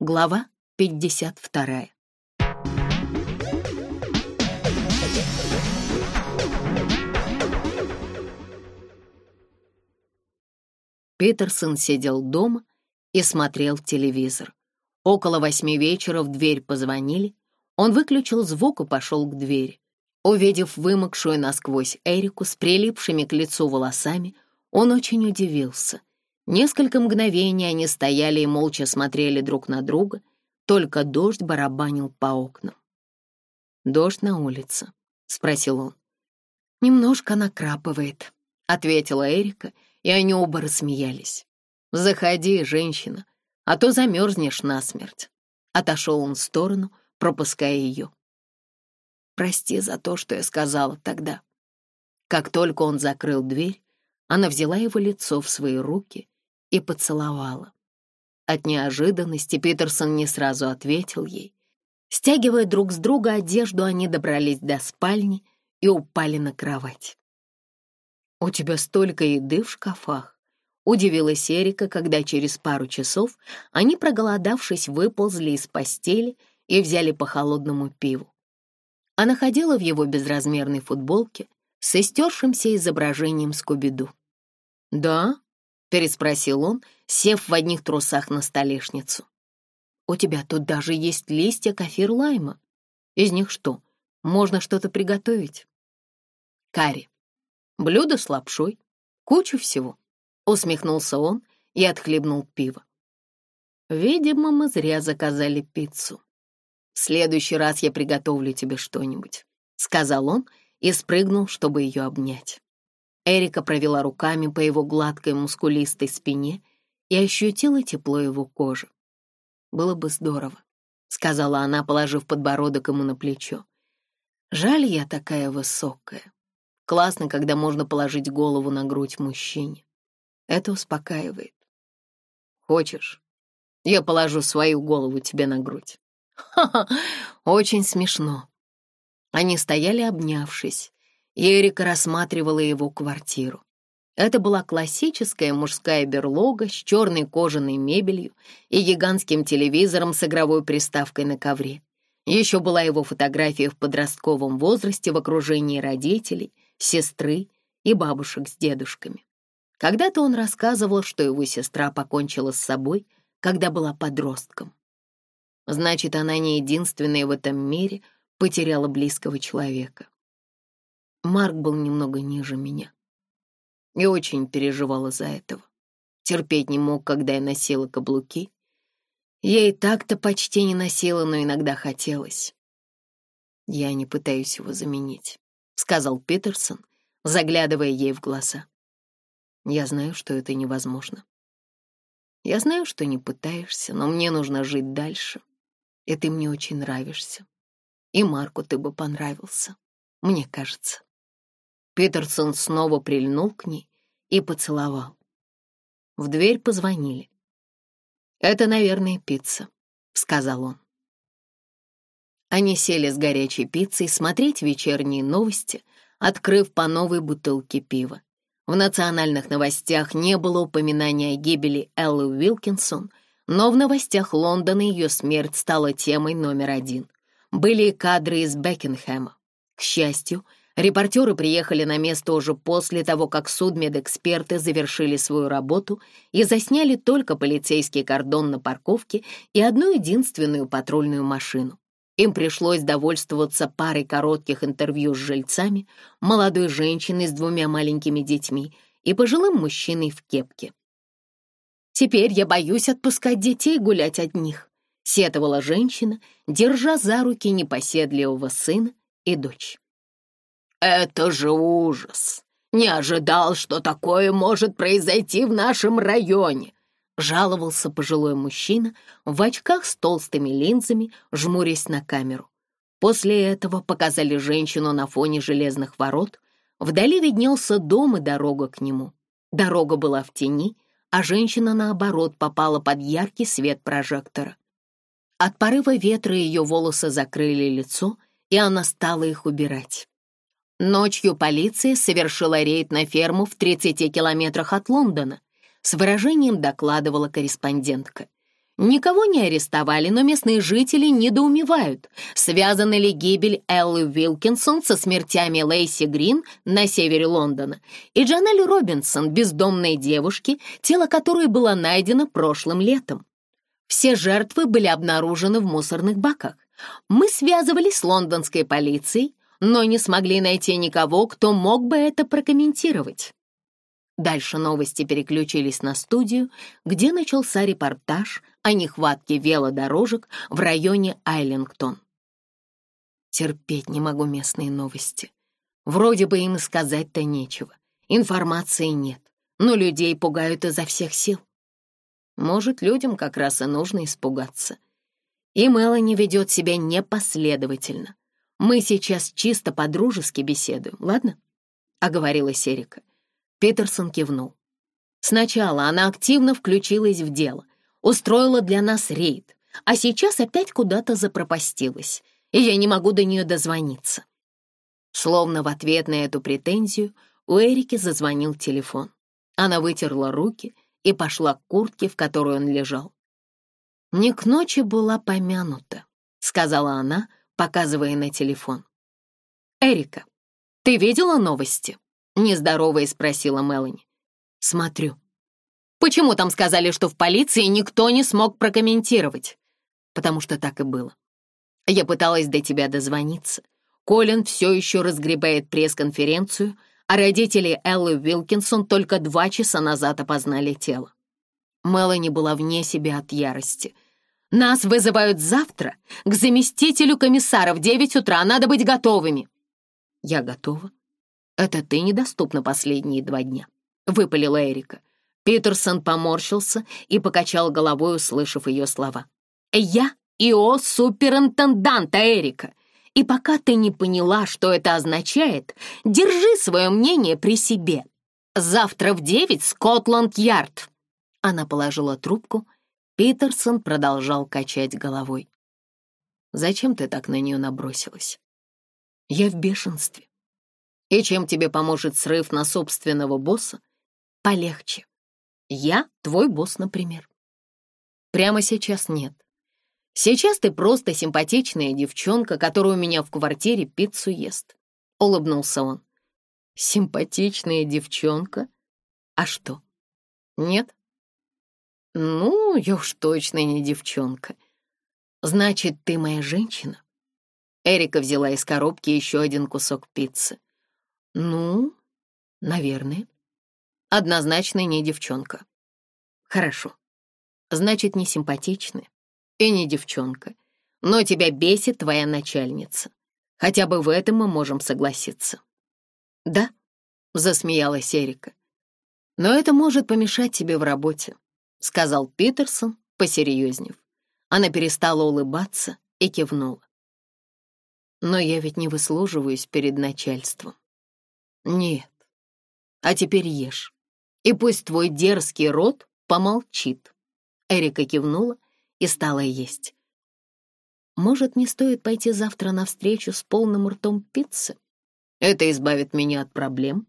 Глава 52. Питерсон сидел дома и смотрел телевизор. Около восьми вечера в дверь позвонили. Он выключил звук и пошел к двери. Увидев вымокшую насквозь Эрику с прилипшими к лицу волосами, он очень удивился. Несколько мгновений они стояли и молча смотрели друг на друга, только дождь барабанил по окнам. «Дождь на улице?» — спросил он. «Немножко накрапывает», — ответила Эрика, и они оба рассмеялись. «Заходи, женщина, а то замерзнешь насмерть». Отошел он в сторону, пропуская ее. «Прости за то, что я сказала тогда». Как только он закрыл дверь, она взяла его лицо в свои руки и поцеловала. От неожиданности Питерсон не сразу ответил ей. Стягивая друг с друга одежду, они добрались до спальни и упали на кровать. «У тебя столько еды в шкафах!» — удивилась Эрика, когда через пару часов они, проголодавшись, выползли из постели и взяли по холодному пиву. Она ходила в его безразмерной футболке с истершимся изображением Скуби-Ду. «Да?» — переспросил он, сев в одних трусах на столешницу. «У тебя тут даже есть листья кафир лайма. Из них что, можно что-то приготовить?» «Карри. Блюдо с лапшой. Кучу всего», — усмехнулся он и отхлебнул пиво. «Видимо, мы зря заказали пиццу. В следующий раз я приготовлю тебе что-нибудь», — сказал он и спрыгнул, чтобы ее обнять. Эрика провела руками по его гладкой мускулистой спине и ощутила тепло его кожи. «Было бы здорово», — сказала она, положив подбородок ему на плечо. «Жаль, я такая высокая. Классно, когда можно положить голову на грудь мужчине. Это успокаивает. Хочешь, я положу свою голову тебе на грудь?» «Ха-ха, очень смешно». Они стояли обнявшись, Эрик рассматривала его квартиру. Это была классическая мужская берлога с черной кожаной мебелью и гигантским телевизором с игровой приставкой на ковре. Еще была его фотография в подростковом возрасте в окружении родителей, сестры и бабушек с дедушками. Когда-то он рассказывал, что его сестра покончила с собой, когда была подростком. Значит, она не единственная в этом мире потеряла близкого человека. Марк был немного ниже меня и очень переживала за этого. Терпеть не мог, когда я носила каблуки. Я и так-то почти не носила, но иногда хотелось. «Я не пытаюсь его заменить», — сказал Питерсон, заглядывая ей в глаза. «Я знаю, что это невозможно. Я знаю, что не пытаешься, но мне нужно жить дальше. И ты мне очень нравишься. И Марку ты бы понравился, мне кажется». Питерсон снова прильнул к ней и поцеловал. В дверь позвонили. «Это, наверное, пицца», — сказал он. Они сели с горячей пиццей смотреть вечерние новости, открыв по новой бутылке пива. В национальных новостях не было упоминания о гибели Эллы Уилкинсон, но в новостях Лондона ее смерть стала темой номер один. Были кадры из Бекингема. К счастью, Репортеры приехали на место уже после того, как судмедэксперты завершили свою работу и засняли только полицейский кордон на парковке и одну единственную патрульную машину. Им пришлось довольствоваться парой коротких интервью с жильцами, молодой женщиной с двумя маленькими детьми и пожилым мужчиной в кепке. «Теперь я боюсь отпускать детей гулять одних», — сетовала женщина, держа за руки непоседливого сына и дочь. Это же ужас! Не ожидал, что такое может произойти в нашем районе!» Жаловался пожилой мужчина в очках с толстыми линзами, жмурясь на камеру. После этого показали женщину на фоне железных ворот. Вдали виднелся дом и дорога к нему. Дорога была в тени, а женщина, наоборот, попала под яркий свет прожектора. От порыва ветра ее волосы закрыли лицо, и она стала их убирать. Ночью полиция совершила рейд на ферму в 30 километрах от Лондона. С выражением докладывала корреспондентка. Никого не арестовали, но местные жители недоумевают, связана ли гибель Эллы Вилкинсон со смертями Лейси Грин на севере Лондона и Джанель Робинсон, бездомной девушки, тело которой было найдено прошлым летом. Все жертвы были обнаружены в мусорных баках. Мы связывались с лондонской полицией, но не смогли найти никого, кто мог бы это прокомментировать. Дальше новости переключились на студию, где начался репортаж о нехватке велодорожек в районе Айлингтон. Терпеть не могу местные новости. Вроде бы им сказать-то нечего. Информации нет, но людей пугают изо всех сил. Может, людям как раз и нужно испугаться. И Мелани ведет себя непоследовательно — «Мы сейчас чисто по-дружески беседуем, ладно?» — оговорилась Эрика. Питерсон кивнул. «Сначала она активно включилась в дело, устроила для нас рейд, а сейчас опять куда-то запропастилась, и я не могу до нее дозвониться». Словно в ответ на эту претензию у Эрики зазвонил телефон. Она вытерла руки и пошла к куртке, в которой он лежал. «Не к ночи была помянута», — сказала она, — показывая на телефон. «Эрика, ты видела новости?» — нездоровая спросила Мелани. «Смотрю». «Почему там сказали, что в полиции никто не смог прокомментировать?» «Потому что так и было. Я пыталась до тебя дозвониться. Колин все еще разгребает пресс-конференцию, а родители Эллы Вилкинсон только два часа назад опознали тело. Мелани была вне себя от ярости — нас вызывают завтра к заместителю комиссара в 9 утра. Надо быть готовыми». «Я готова». «Это ты недоступна последние два дня», — выпалила Эрика. Питерсон поморщился и покачал головой, услышав ее слова. «Я ИО суперинтенданта Эрика. И пока ты не поняла, что это означает, держи свое мнение при себе. Завтра в девять Скотланд-Ярд». Она положила трубку и Питерсон продолжал качать головой. «Зачем ты так на нее набросилась?» «Я в бешенстве». «И чем тебе поможет срыв на собственного босса?» «Полегче. Я твой босс, например». «Прямо сейчас нет. Сейчас ты просто симпатичная девчонка, которая у меня в квартире пиццу ест», — улыбнулся он. «Симпатичная девчонка? А что?» «Нет, «Ну, я уж точно не девчонка. Значит, ты моя женщина?» Эрика взяла из коробки еще один кусок пиццы. «Ну, наверное. Однозначно не девчонка. Хорошо. Значит, не симпатичная и не девчонка. Но тебя бесит твоя начальница. Хотя бы в этом мы можем согласиться». «Да», — засмеялась Эрика. «Но это может помешать тебе в работе. — сказал Питерсон, посерьезнев. Она перестала улыбаться и кивнула. «Но я ведь не выслуживаюсь перед начальством». «Нет. А теперь ешь. И пусть твой дерзкий рот помолчит». Эрика кивнула и стала есть. «Может, не стоит пойти завтра на встречу с полным ртом пиццы? Это избавит меня от проблем?»